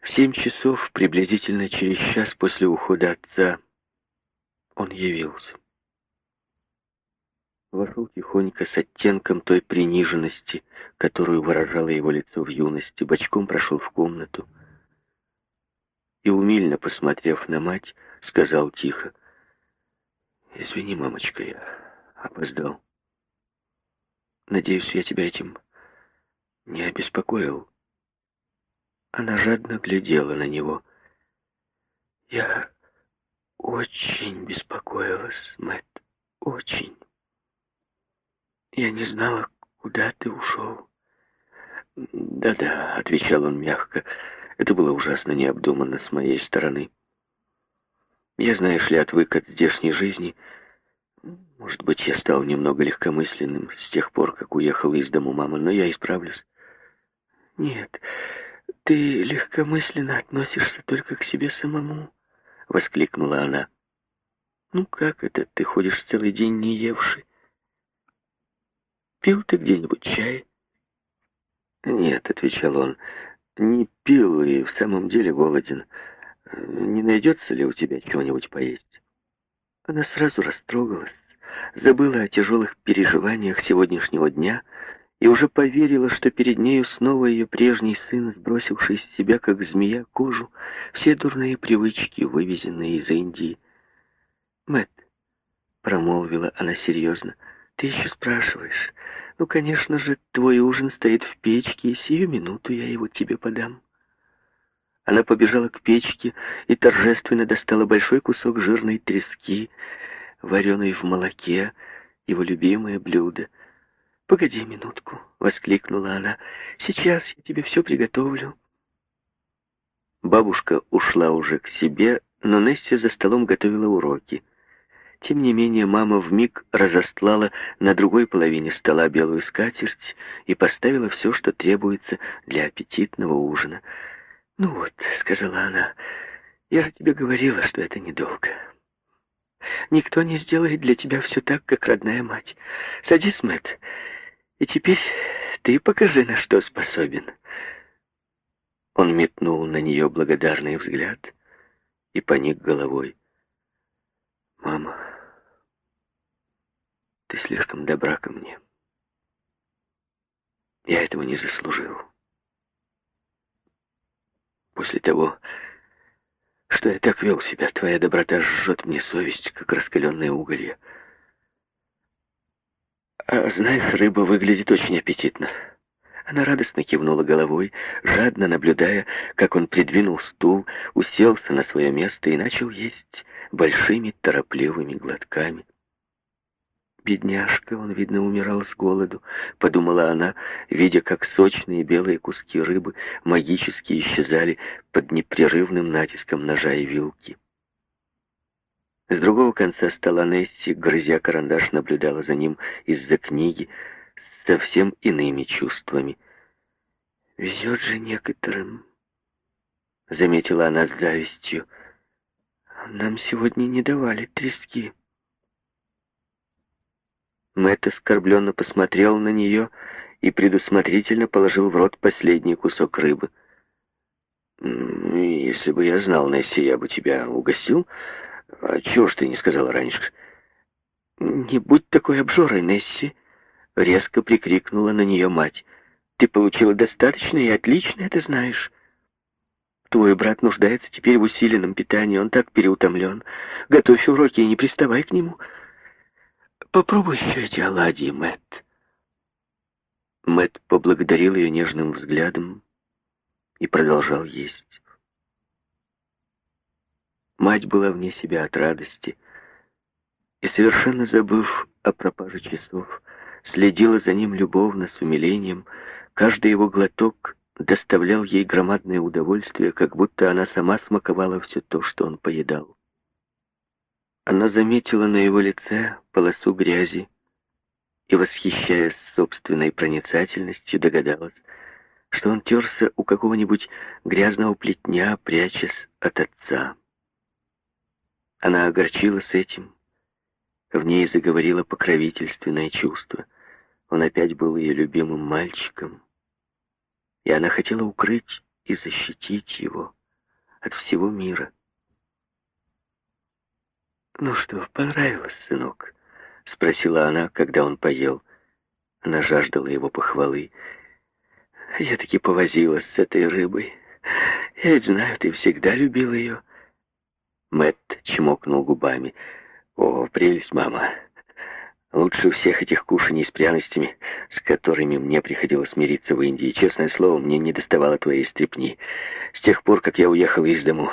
В семь часов, приблизительно через час после ухода отца, он явился. Вошел тихонько с оттенком той приниженности, которую выражало его лицо в юности, бочком прошел в комнату и, умильно посмотрев на мать, сказал тихо, «Извини, мамочка, я опоздал. Надеюсь, я тебя этим не обеспокоил». Она жадно глядела на него. «Я очень беспокоилась, Мэтт, очень. Я не знала, куда ты ушел». «Да-да», — отвечал он мягко, — «это было ужасно необдуманно с моей стороны. Я, знаешь ли, отвык от здешней жизни. Может быть, я стал немного легкомысленным с тех пор, как уехал из дому мамы, но я исправлюсь». «Нет, «Ты легкомысленно относишься только к себе самому», — воскликнула она. «Ну как это, ты ходишь целый день не евший? Пил ты где-нибудь чай?» «Нет», — отвечал он, — «не пил и в самом деле голоден. Не найдется ли у тебя чего-нибудь поесть?» Она сразу растрогалась, забыла о тяжелых переживаниях сегодняшнего дня и уже поверила, что перед нею снова ее прежний сын, сбросивший с себя, как змея, кожу, все дурные привычки, вывезенные из Индии. Мэт, промолвила она серьезно, — «ты еще спрашиваешь? Ну, конечно же, твой ужин стоит в печке, и сию минуту я его тебе подам». Она побежала к печке и торжественно достала большой кусок жирной трески, вареной в молоке, его любимое блюдо — «Погоди минутку», — воскликнула она. «Сейчас я тебе все приготовлю». Бабушка ушла уже к себе, но Несси за столом готовила уроки. Тем не менее, мама вмиг разостлала на другой половине стола белую скатерть и поставила все, что требуется для аппетитного ужина. «Ну вот», — сказала она, — «я же тебе говорила, что это недолго. Никто не сделает для тебя все так, как родная мать. Садись, Мэтт, и теперь ты покажи, на что способен. Он метнул на нее благодарный взгляд и поник головой. Мама, ты слишком добра ко мне. Я этого не заслужил. После того, что я так вел себя, твоя доброта жжет мне совесть, как раскаленное уголье. А, знаешь, рыба выглядит очень аппетитно. Она радостно кивнула головой, жадно наблюдая, как он придвинул стул, уселся на свое место и начал есть большими торопливыми глотками. «Бедняжка, он, видно, умирал с голоду», — подумала она, видя, как сочные белые куски рыбы магически исчезали под непрерывным натиском ножа и вилки. С другого конца стола Несси, грызя карандаш, наблюдала за ним из-за книги с совсем иными чувствами. «Везет же некоторым», — заметила она с завистью. «Нам сегодня не давали трески». Мэтт оскорбленно посмотрел на нее и предусмотрительно положил в рот последний кусок рыбы. «Если бы я знал, Несси, я бы тебя угостил», «А чего ж ты не сказала раньше?» «Не будь такой обжорой, Несси!» — резко прикрикнула на нее мать. «Ты получила достаточно и отлично это знаешь. Твой брат нуждается теперь в усиленном питании, он так переутомлен. Готовь уроки и не приставай к нему. Попробуй еще эти оладьи, Мэтт». Мэтт поблагодарил ее нежным взглядом и продолжал есть. Мать была вне себя от радости и, совершенно забыв о пропаже часов, следила за ним любовно, с умилением. Каждый его глоток доставлял ей громадное удовольствие, как будто она сама смаковала все то, что он поедал. Она заметила на его лице полосу грязи и, восхищаясь собственной проницательностью, догадалась, что он терся у какого-нибудь грязного плетня, прячась от отца. Она огорчилась этим. В ней заговорило покровительственное чувство. Он опять был ее любимым мальчиком. И она хотела укрыть и защитить его от всего мира. «Ну что, понравилось, сынок?» — спросила она, когда он поел. Она жаждала его похвалы. «Я таки повозилась с этой рыбой. Я ведь знаю, ты всегда любил ее». Мэтт чмокнул губами. «О, прелесть, мама! Лучше всех этих кушаний с пряностями, с которыми мне приходилось смириться в Индии. Честное слово, мне не доставало твоей стрепни. С тех пор, как я уехал из дому,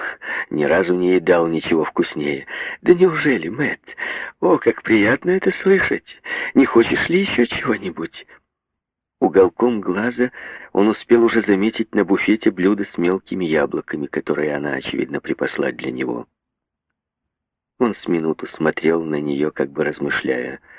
ни разу не едал ничего вкуснее. Да неужели, Мэтт? О, как приятно это слышать! Не хочешь ли еще чего-нибудь?» Уголком глаза он успел уже заметить на буфете блюдо с мелкими яблоками, которые она, очевидно, припасла для него. Он с минуту смотрел на нее, как бы размышляя —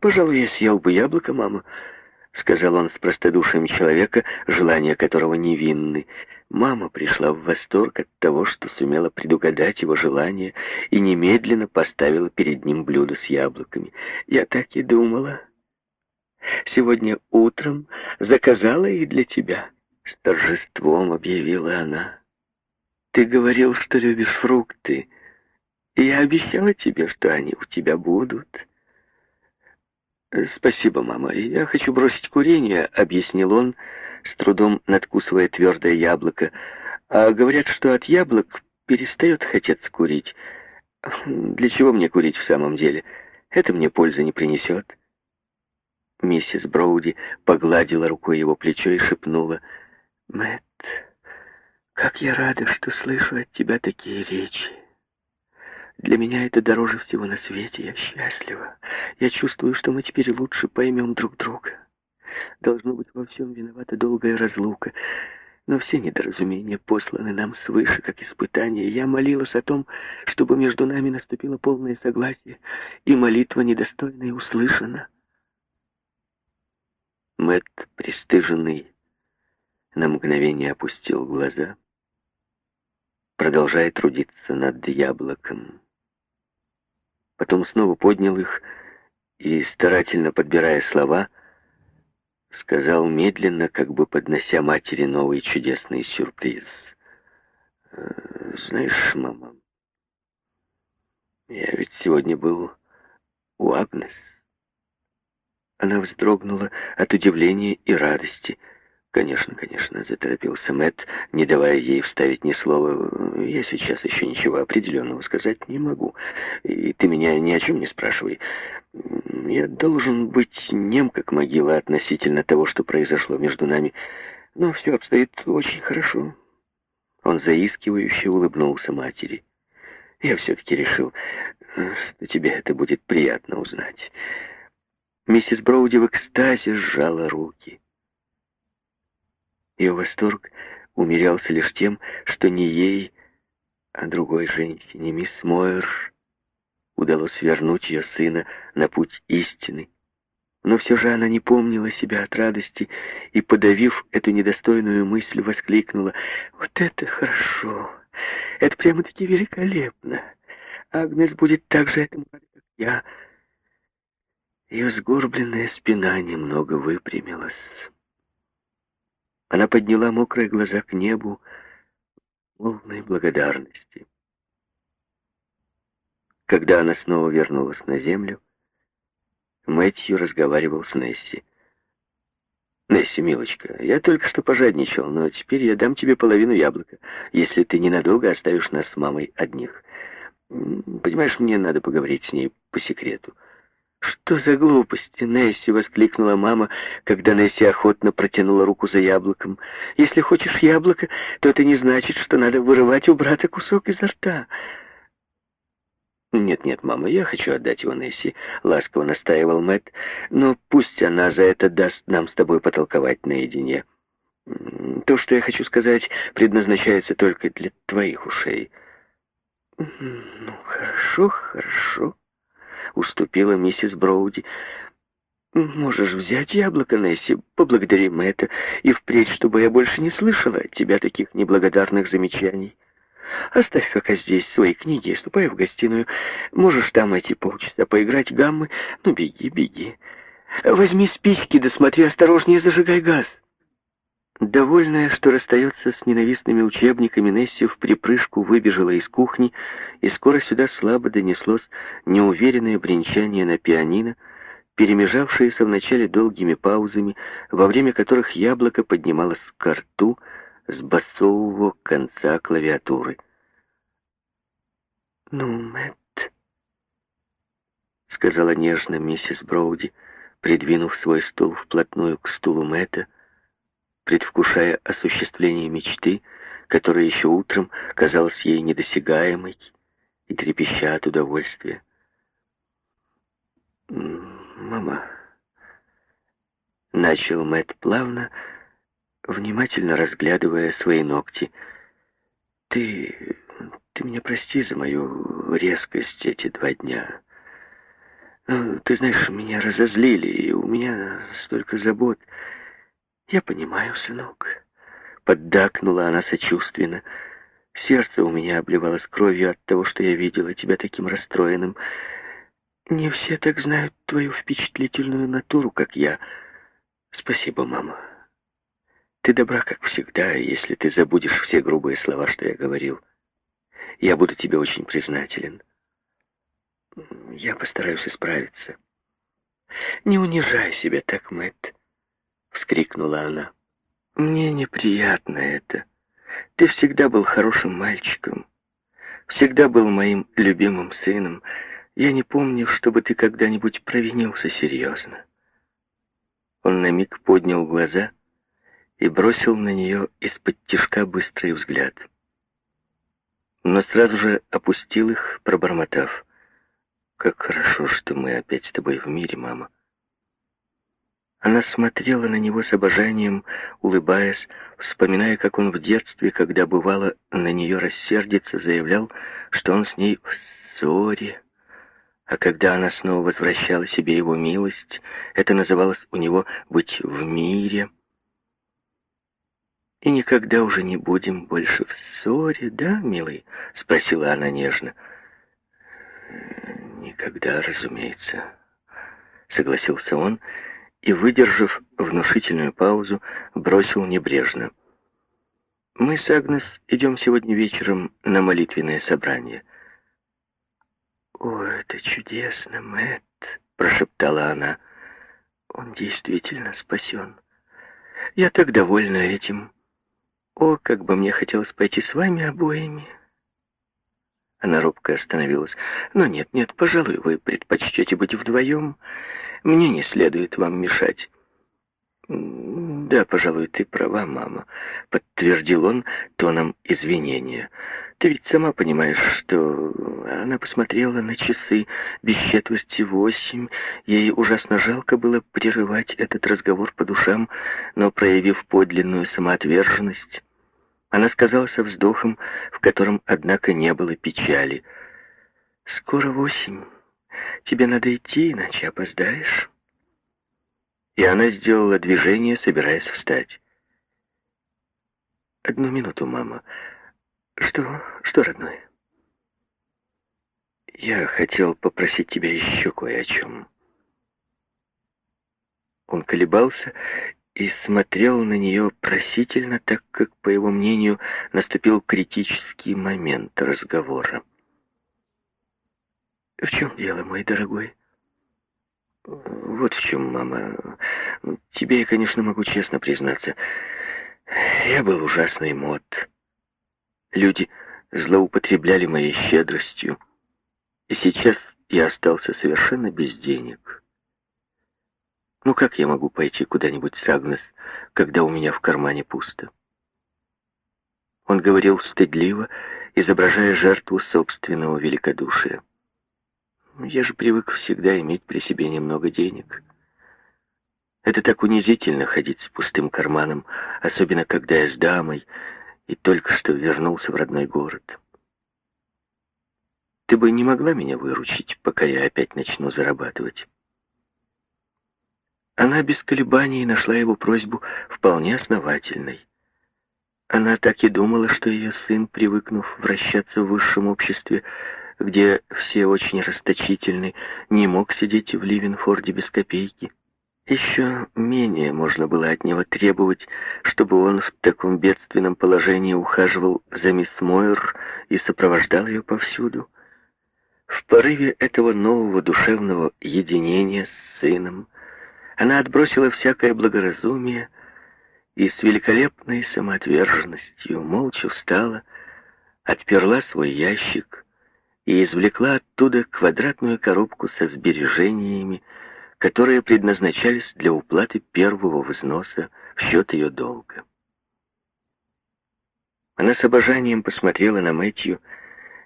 «Пожалуй, я съел бы яблоко, мама», — сказал он с простодушием человека, желания которого невинны. Мама пришла в восторг от того, что сумела предугадать его желание и немедленно поставила перед ним блюдо с яблоками. «Я так и думала. Сегодня утром заказала их для тебя», — с торжеством объявила она. «Ты говорил, что любишь фрукты, я обещала тебе, что они у тебя будут». «Спасибо, мама. Я хочу бросить курение», — объяснил он, с трудом надкусывая твердое яблоко. «А говорят, что от яблок перестает хотеться курить. Для чего мне курить в самом деле? Это мне пользы не принесет». Миссис Броуди погладила рукой его плечо и шепнула. «Мэтт, как я рада, что слышу от тебя такие речи. Для меня это дороже всего на свете. Я счастлива. Я чувствую, что мы теперь лучше поймем друг друга. Должно быть, во всем виновата долгая разлука. Но все недоразумения посланы нам свыше, как испытание. Я молилась о том, чтобы между нами наступило полное согласие, и молитва недостойная услышана. Мэтт, пристыженный, на мгновение опустил глаза, продолжая трудиться над яблоком. Потом снова поднял их и, старательно подбирая слова, сказал медленно, как бы поднося матери новый чудесный сюрприз. «Э, «Знаешь, мама, я ведь сегодня был у Агнес». Она вздрогнула от удивления и радости — «Конечно, конечно», — заторопился Мэтт, не давая ей вставить ни слова. «Я сейчас еще ничего определенного сказать не могу. И ты меня ни о чем не спрашивай. Я должен быть нем, как могила, относительно того, что произошло между нами. Но все обстоит очень хорошо». Он заискивающе улыбнулся матери. «Я все-таки решил, что тебе это будет приятно узнать». Миссис Броуди в экстазе сжала руки. Ее восторг умерялся лишь тем, что не ей, а другой женщине, мисс Мойер, удалось вернуть ее сына на путь истины. Но все же она не помнила себя от радости и, подавив эту недостойную мысль, воскликнула «Вот это хорошо! Это прямо-таки великолепно! Агнес будет так же этому, как я!» Ее сгорбленная спина немного выпрямилась. Она подняла мокрые глаза к небу, полной благодарности. Когда она снова вернулась на землю, Мэтью разговаривал с Несси. «Несси, милочка, я только что пожадничал, но теперь я дам тебе половину яблока, если ты ненадолго оставишь нас с мамой одних. Понимаешь, мне надо поговорить с ней по секрету». «Что за глупости, Несси?» — воскликнула мама, когда Несси охотно протянула руку за яблоком. «Если хочешь яблоко, то это не значит, что надо вырывать у брата кусок изо рта». «Нет-нет, мама, я хочу отдать его Несси», — ласково настаивал Мэтт. «Но пусть она за это даст нам с тобой потолковать наедине. То, что я хочу сказать, предназначается только для твоих ушей». «Ну, хорошо, хорошо», уступила миссис Броуди. «Можешь взять яблоко, Несси, поблагодари Мэтта, и впредь, чтобы я больше не слышала от тебя таких неблагодарных замечаний. Оставь пока здесь свои книги и ступай в гостиную. Можешь там эти полчаса поиграть гаммы. Ну, беги, беги. Возьми спички, да смотри осторожнее, зажигай газ». Довольная, что расстается с ненавистными учебниками, Несси в припрыжку выбежала из кухни, и скоро сюда слабо донеслось неуверенное бренчание на пианино, перемежавшееся вначале долгими паузами, во время которых яблоко поднималось к рту с басового конца клавиатуры. «Ну, Мэтт», — сказала нежно миссис Броуди, придвинув свой стул вплотную к стулу Мэтта, предвкушая осуществление мечты, которая еще утром казалась ей недосягаемой и трепеща от удовольствия. «Мама», — начал Мэтт плавно, внимательно разглядывая свои ногти, — «ты... ты меня прости за мою резкость эти два дня. Ну, ты знаешь, меня разозлили, и у меня столько забот». «Я понимаю, сынок», — поддакнула она сочувственно. «Сердце у меня обливалось кровью от того, что я видела тебя таким расстроенным. Не все так знают твою впечатлительную натуру, как я. Спасибо, мама. Ты добра, как всегда, если ты забудешь все грубые слова, что я говорил. Я буду тебе очень признателен. Я постараюсь исправиться. Не унижай себя так, Мэтт вскрикнула она. «Мне неприятно это. Ты всегда был хорошим мальчиком. Всегда был моим любимым сыном. Я не помню, чтобы ты когда-нибудь провинился серьезно». Он на миг поднял глаза и бросил на нее из-под тишка быстрый взгляд. Но сразу же опустил их, пробормотав. «Как хорошо, что мы опять с тобой в мире, мама. Она смотрела на него с обожанием, улыбаясь, вспоминая, как он в детстве, когда бывало на нее рассердится, заявлял, что он с ней в ссоре. А когда она снова возвращала себе его милость, это называлось у него «быть в мире». «И никогда уже не будем больше в ссоре, да, милый?» — спросила она нежно. «Никогда, разумеется», — согласился он, — и, выдержав внушительную паузу, бросил небрежно. «Мы с Агнес идем сегодня вечером на молитвенное собрание». «О, это чудесно, Мэтт!» — прошептала она. «Он действительно спасен. Я так довольна этим. О, как бы мне хотелось пойти с вами обоими!» Она робко остановилась. «Но нет, нет, пожалуй, вы предпочтете быть вдвоем. Мне не следует вам мешать». «Да, пожалуй, ты права, мама», — подтвердил он тоном извинения. «Ты ведь сама понимаешь, что...» Она посмотрела на часы без четверти восемь. Ей ужасно жалко было прерывать этот разговор по душам, но, проявив подлинную самоотверженность, она сказала со вздохом, в котором, однако, не было печали. «Скоро восемь». Тебе надо идти, иначе опоздаешь. И она сделала движение, собираясь встать. Одну минуту, мама. Что? Что, родной? Я хотел попросить тебя еще кое о чем. Он колебался и смотрел на нее просительно, так как, по его мнению, наступил критический момент разговора. В чем дело, мой дорогой? Вот в чем, мама. Тебе я, конечно, могу честно признаться. Я был ужасный мод. Люди злоупотребляли моей щедростью. И сейчас я остался совершенно без денег. Ну как я могу пойти куда-нибудь с Агнес, когда у меня в кармане пусто? Он говорил стыдливо, изображая жертву собственного великодушия. Я же привык всегда иметь при себе немного денег. Это так унизительно ходить с пустым карманом, особенно когда я с дамой и только что вернулся в родной город. Ты бы не могла меня выручить, пока я опять начну зарабатывать. Она без колебаний нашла его просьбу вполне основательной. Она так и думала, что ее сын, привыкнув вращаться в высшем обществе, где все очень расточительны, не мог сидеть в Ливенфорде без копейки. Еще менее можно было от него требовать, чтобы он в таком бедственном положении ухаживал за мисс Мойер и сопровождал ее повсюду. В порыве этого нового душевного единения с сыном она отбросила всякое благоразумие и с великолепной самоотверженностью молча встала, отперла свой ящик и извлекла оттуда квадратную коробку со сбережениями, которые предназначались для уплаты первого взноса в счет ее долга. Она с обожанием посмотрела на Мэтью,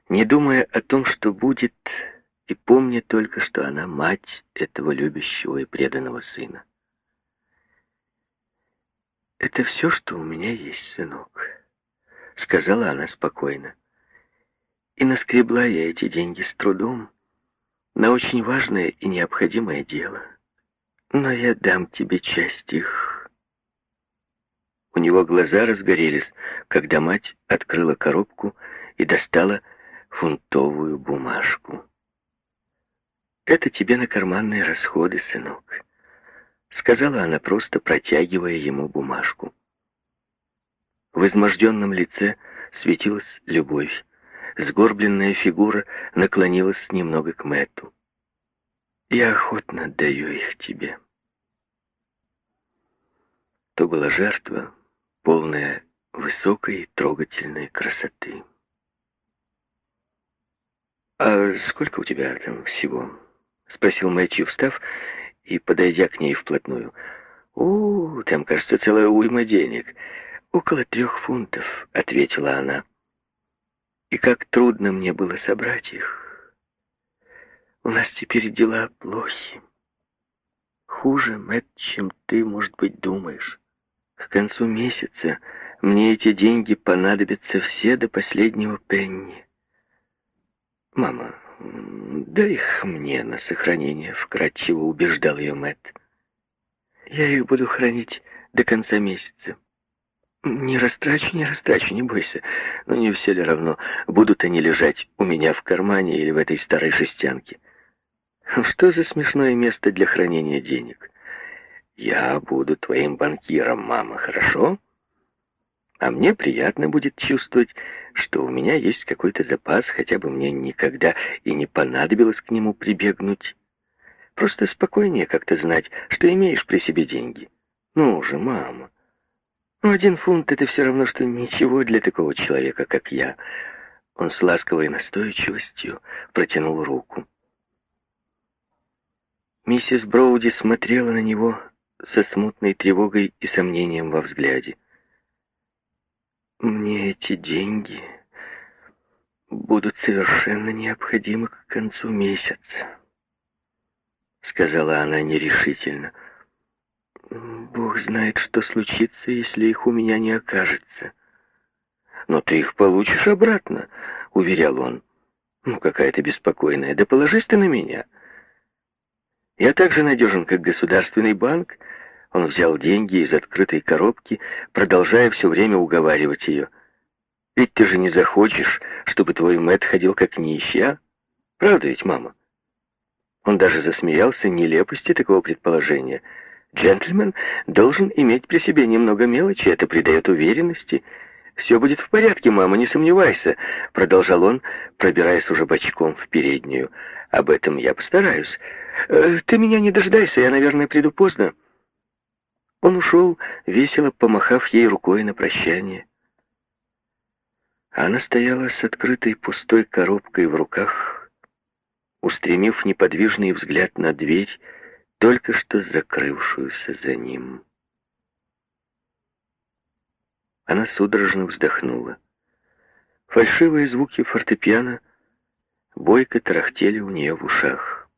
не думая о том, что будет, и помня только, что она мать этого любящего и преданного сына. «Это все, что у меня есть, сынок», — сказала она спокойно. «И наскребла я эти деньги с трудом, на очень важное и необходимое дело. Но я дам тебе часть их». У него глаза разгорелись, когда мать открыла коробку и достала фунтовую бумажку. «Это тебе на карманные расходы, сынок», — сказала она, просто протягивая ему бумажку. В изможденном лице светилась любовь. Сгорбленная фигура наклонилась немного к Мэтту. «Я охотно отдаю их тебе». То была жертва, полная высокой трогательной красоты. «А сколько у тебя там всего?» — спросил Мэтью, встав и подойдя к ней вплотную. «У, там, кажется, целая уйма денег. Около трех фунтов», — ответила она. «И как трудно мне было собрать их. У нас теперь дела плохи. Хуже, Мэтт, чем ты, может быть, думаешь. К концу месяца мне эти деньги понадобятся все до последнего пенни. Мама, «Дай их мне на сохранение», — вкратчиво убеждал ее Мэтт. «Я их буду хранить до конца месяца. Не растрачу, не растрачу, не бойся. Но не все ли равно, будут они лежать у меня в кармане или в этой старой жестянке. Что за смешное место для хранения денег? Я буду твоим банкиром, мама, хорошо?» А мне приятно будет чувствовать, что у меня есть какой-то запас, хотя бы мне никогда и не понадобилось к нему прибегнуть. Просто спокойнее как-то знать, что имеешь при себе деньги. Ну же, мама. Ну, один фунт — это все равно, что ничего для такого человека, как я. Он с ласковой настойчивостью протянул руку. Миссис Броуди смотрела на него со смутной тревогой и сомнением во взгляде. Мне эти деньги будут совершенно необходимы к концу месяца, сказала она нерешительно. Бог знает, что случится, если их у меня не окажется. Но ты их получишь обратно, уверял он. Ну, какая ты беспокойная. Да положись ты на меня. Я так же надежен, как государственный банк, он взял деньги из открытой коробки, продолжая все время уговаривать ее. «Ведь ты же не захочешь, чтобы твой Мэтт ходил как нищий, а? Правда ведь, мама?» Он даже засмеялся нелепости такого предположения. «Джентльмен должен иметь при себе немного мелочи, это придает уверенности». «Все будет в порядке, мама, не сомневайся», — продолжал он, пробираясь уже бочком в переднюю. «Об этом я постараюсь. Э, ты меня не дожидайся, я, наверное, приду поздно». Он ушел, весело помахав ей рукой на прощание. Она стояла с открытой пустой коробкой в руках, устремив неподвижный взгляд на дверь, только что закрывшуюся за ним. Она судорожно вздохнула. Фальшивые звуки фортепиано бойко тарахтели у нее в ушах.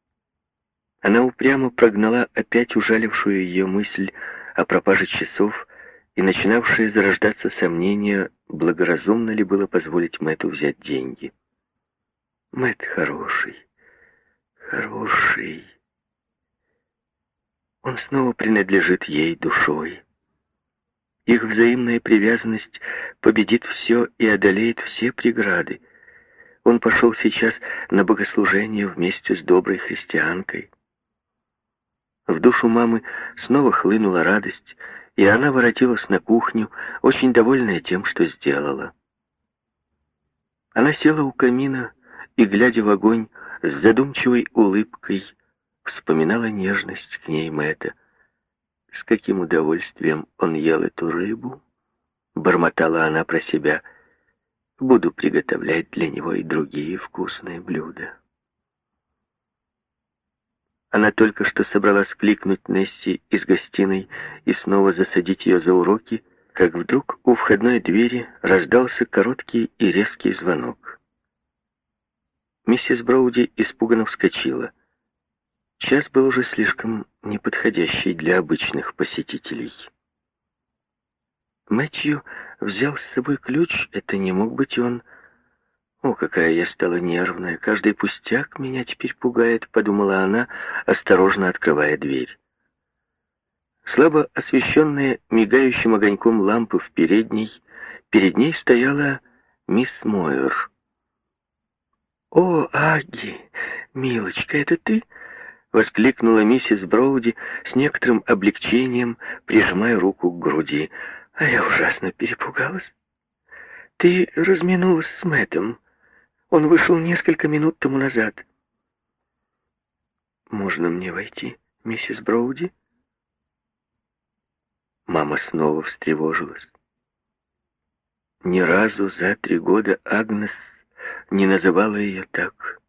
Она упрямо прогнала опять ужалившую ее мысль о пропаже часов и начинавшие зарождаться сомнения, благоразумно ли было позволить Мэтту взять деньги. Мэтт хороший, хороший. Он снова принадлежит ей душой. Их взаимная привязанность победит все и одолеет все преграды. Он пошел сейчас на богослужение вместе с доброй христианкой. В душу мамы снова хлынула радость, и она воротилась на кухню, очень довольная тем, что сделала. Она села у камина и, глядя в огонь, с задумчивой улыбкой вспоминала нежность к ней Мэтта. С каким удовольствием он ел эту рыбу, бормотала она про себя. Буду приготовлять для него и другие вкусные блюда. Она только что собралась кликнуть Несси из гостиной и снова засадить ее за уроки, как вдруг у входной двери раздался короткий и резкий звонок. Миссис Броуди испуганно вскочила. Час был уже слишком неподходящий для обычных посетителей. Мэтью взял с собой ключ, это не мог быть он. О, какая я стала нервная, каждый пустяк меня теперь пугает, подумала она, осторожно открывая дверь. Слабо освещенная мигающим огоньком лампы в передней, перед ней стояла мисс Мойер. «О, Аги, милочка, это ты?» — воскликнула миссис Броуди с некоторым облегчением, прижимая руку к груди. «А я ужасно перепугалась. Ты разминулась с Мэттом. Он вышел несколько минут тому назад». «Можно мне войти, миссис Броуди?» Мама снова встревожилась. Ни разу за три года Агнес не называла ее так.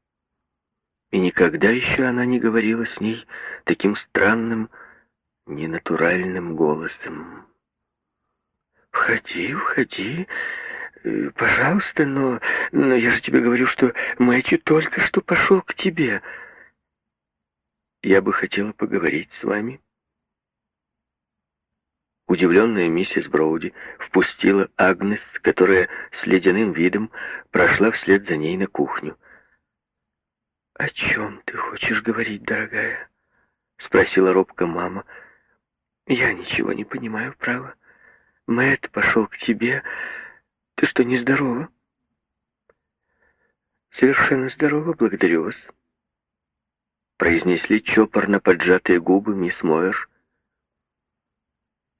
И никогда еще она не говорила с ней таким странным, ненатуральным голосом. «Входи, входи, пожалуйста, но, но я же тебе говорю, что Мэтью только что пошел к тебе. Я бы хотела поговорить с вами». Удивленная миссис Броуди впустила Агнес, которая с ледяным видом прошла вслед за ней на кухню. «О чем ты хочешь говорить, дорогая?» — спросила робко мама. «Я ничего не понимаю, право. Мэтт пошел к тебе. Ты что, нездорова?» «Совершенно здорова, благодарю вас», — произнесли чопорно поджатые губы мисс Мойер.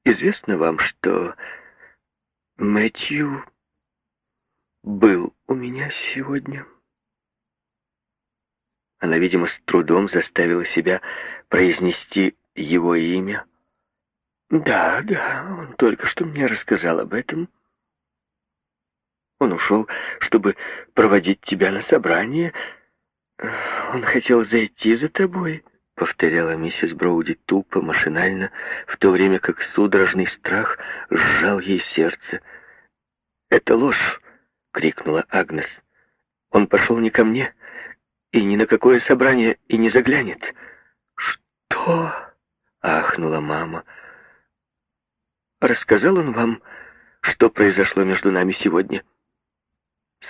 Известно вам, что Мэтью был у меня сегодня. Она, видимо, с трудом заставила себя произнести его имя. Да, да, он только что мне рассказал об этом. Он ушел, чтобы проводить тебя на собрание. Он хотел зайти за тобой повторяла миссис Броуди тупо, машинально, в то время как судорожный страх сжал ей сердце. «Это ложь!» — крикнула Агнес. «Он пошел не ко мне и ни на какое собрание и не заглянет». «Что?» — ахнула мама. «Рассказал он вам, что произошло между нами сегодня?» —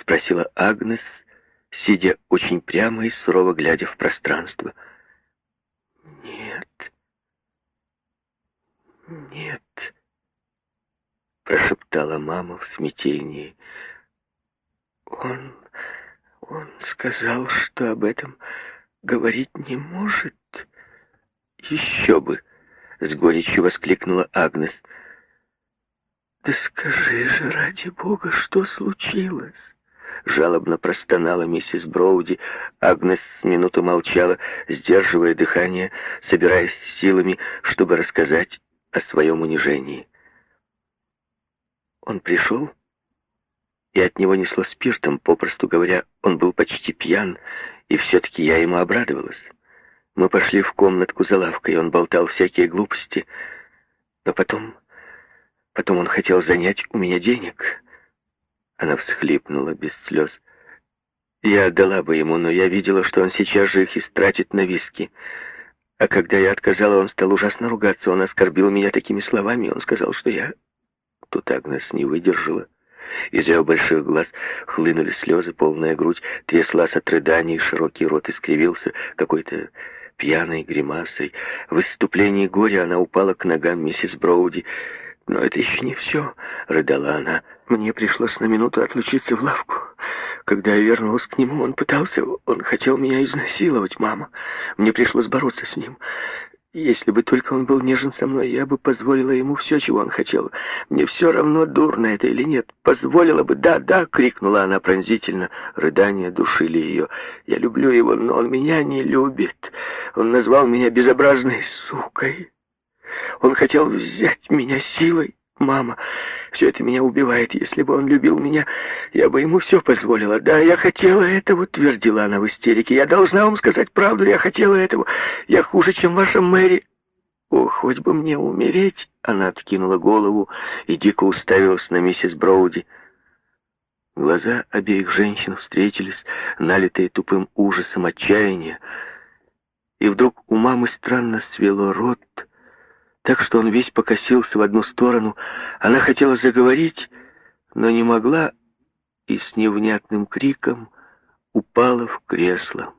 спросила Агнес, сидя очень прямо и сурово глядя в пространство. — «Нет, нет», — прошептала мама в смятении. «Он, он сказал, что об этом говорить не может». «Еще бы!» — с горечью воскликнула Агнес. «Да скажи же, ради бога, что случилось?» Жалобно простонала миссис Броуди. Агнес минуту молчала, сдерживая дыхание, собираясь силами, чтобы рассказать о своем унижении. Он пришел, и от него несло спиртом, попросту говоря, он был почти пьян, и все-таки я ему обрадовалась. Мы пошли в комнатку за лавкой, он болтал всякие глупости, но потом... Потом он хотел занять у меня денег. Она всхлипнула без слез. Я отдала бы ему, но я видела, что он сейчас же их истратит на виски. А когда я отказала, он стал ужасно ругаться. Он оскорбил меня такими словами. Он сказал, что я... Тут Агнес не выдержала. Из ее больших глаз хлынули слезы, полная грудь тряслась от рыданий, широкий рот искривился какой-то пьяной гримасой. В выступлении горя она упала к ногам миссис Броуди. «Но это еще не все», — рыдала она. «Мне пришлось на минуту отлучиться в лавку. Когда я вернулась к нему, он пытался... Он хотел меня изнасиловать, мама. Мне пришлось бороться с ним. Если бы только он был нежен со мной, я бы позволила ему все, чего он хотел. Мне все равно, дурно это или нет. Позволила бы, да, да, крикнула она пронзительно. Рыдания душили ее. Я люблю его, но он меня не любит. Он назвал меня безобразной сукой. Он хотел взять меня силой. Мама, все это меня убивает. Если бы он любил меня, я бы ему все позволила. Да, я хотела этого, твердила она в истерике. Я должна вам сказать правду, я хотела этого. Я хуже, чем ваша Мэри. О, хоть бы мне умереть. Она откинула голову и дико уставилась на миссис Броуди. Глаза обеих женщин встретились, налитые тупым ужасом отчаяния. И вдруг у мамы странно свело рот, так что он весь покосился в одну сторону. Она хотела заговорить, но не могла и с невнятным криком упала в кресло.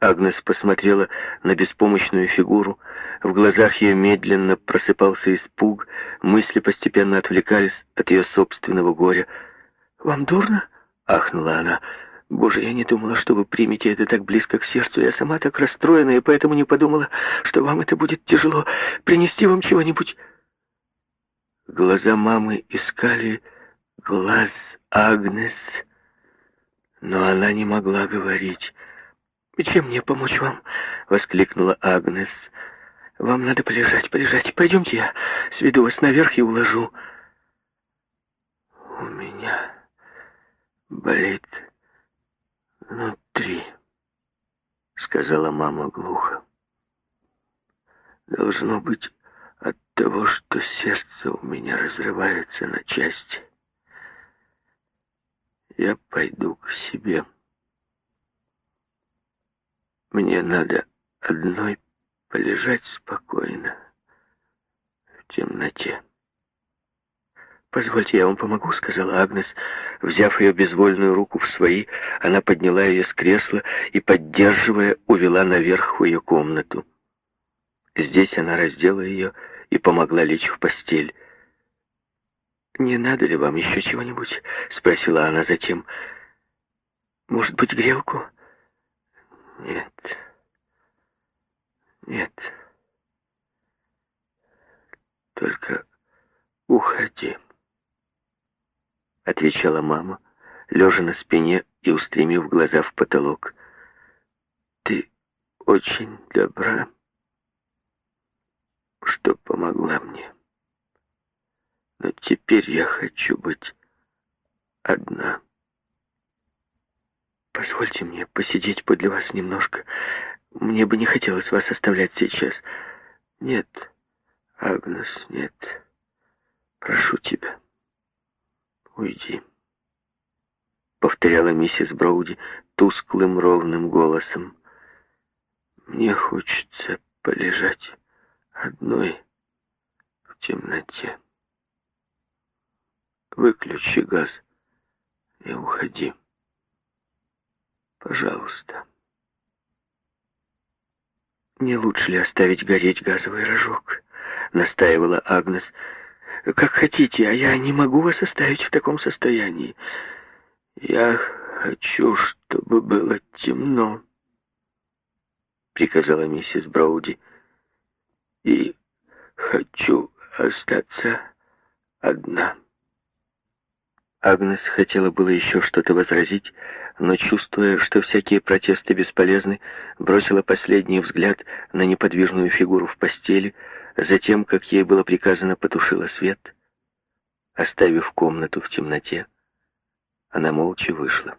Агнес посмотрела на беспомощную фигуру. В глазах ее медленно просыпался испуг, мысли постепенно отвлекались от ее собственного горя. «Вам дурно?» — ахнула она. Боже, я не думала, что вы примете это так близко к сердцу. Я сама так расстроена, и поэтому не подумала, что вам это будет тяжело. Принести вам чего-нибудь. Глаза мамы искали глаз Агнес, но она не могла говорить. «Чем мне помочь вам?» — воскликнула Агнес. «Вам надо полежать, полежать. Пойдемте я сведу вас наверх и уложу». «У меня болит внутри», — сказала мама глухо. «Должно быть от того, что сердце у меня разрывается на части. Я пойду к себе. Мне надо одной полежать спокойно в темноте». «Позвольте, я вам помогу», — сказала Агнес. Взяв ее безвольную руку в свои, она подняла ее с кресла и, поддерживая, увела наверх в ее комнату. Здесь она раздела ее и помогла лечь в постель. «Не надо ли вам еще чего-нибудь?» — спросила она затем. «Может быть, грелку?» «Нет, нет, только уходи». — отвечала мама, лежа на спине и устремив глаза в потолок. «Ты очень добра, что помогла мне. Но теперь я хочу быть одна. Позвольте мне посидеть подле вас немножко. Мне бы не хотелось вас оставлять сейчас. Нет, Агнес, нет. Прошу тебя» уйди», — повторяла миссис Броуди тусклым ровным голосом. «Мне хочется полежать одной в темноте. Выключи газ и уходи. Пожалуйста». «Не лучше ли оставить гореть газовый рожок?» — настаивала Агнес. Как хотите, а я не могу вас оставить в таком состоянии. Я хочу, чтобы было темно, приказала миссис Броуди. И хочу остаться одна. Агнес хотела было еще что-то возразить, но, чувствуя, что всякие протесты бесполезны, бросила последний взгляд на неподвижную фигуру в постели, затем, как ей было приказано, потушила свет. Оставив комнату в темноте, она молча вышла.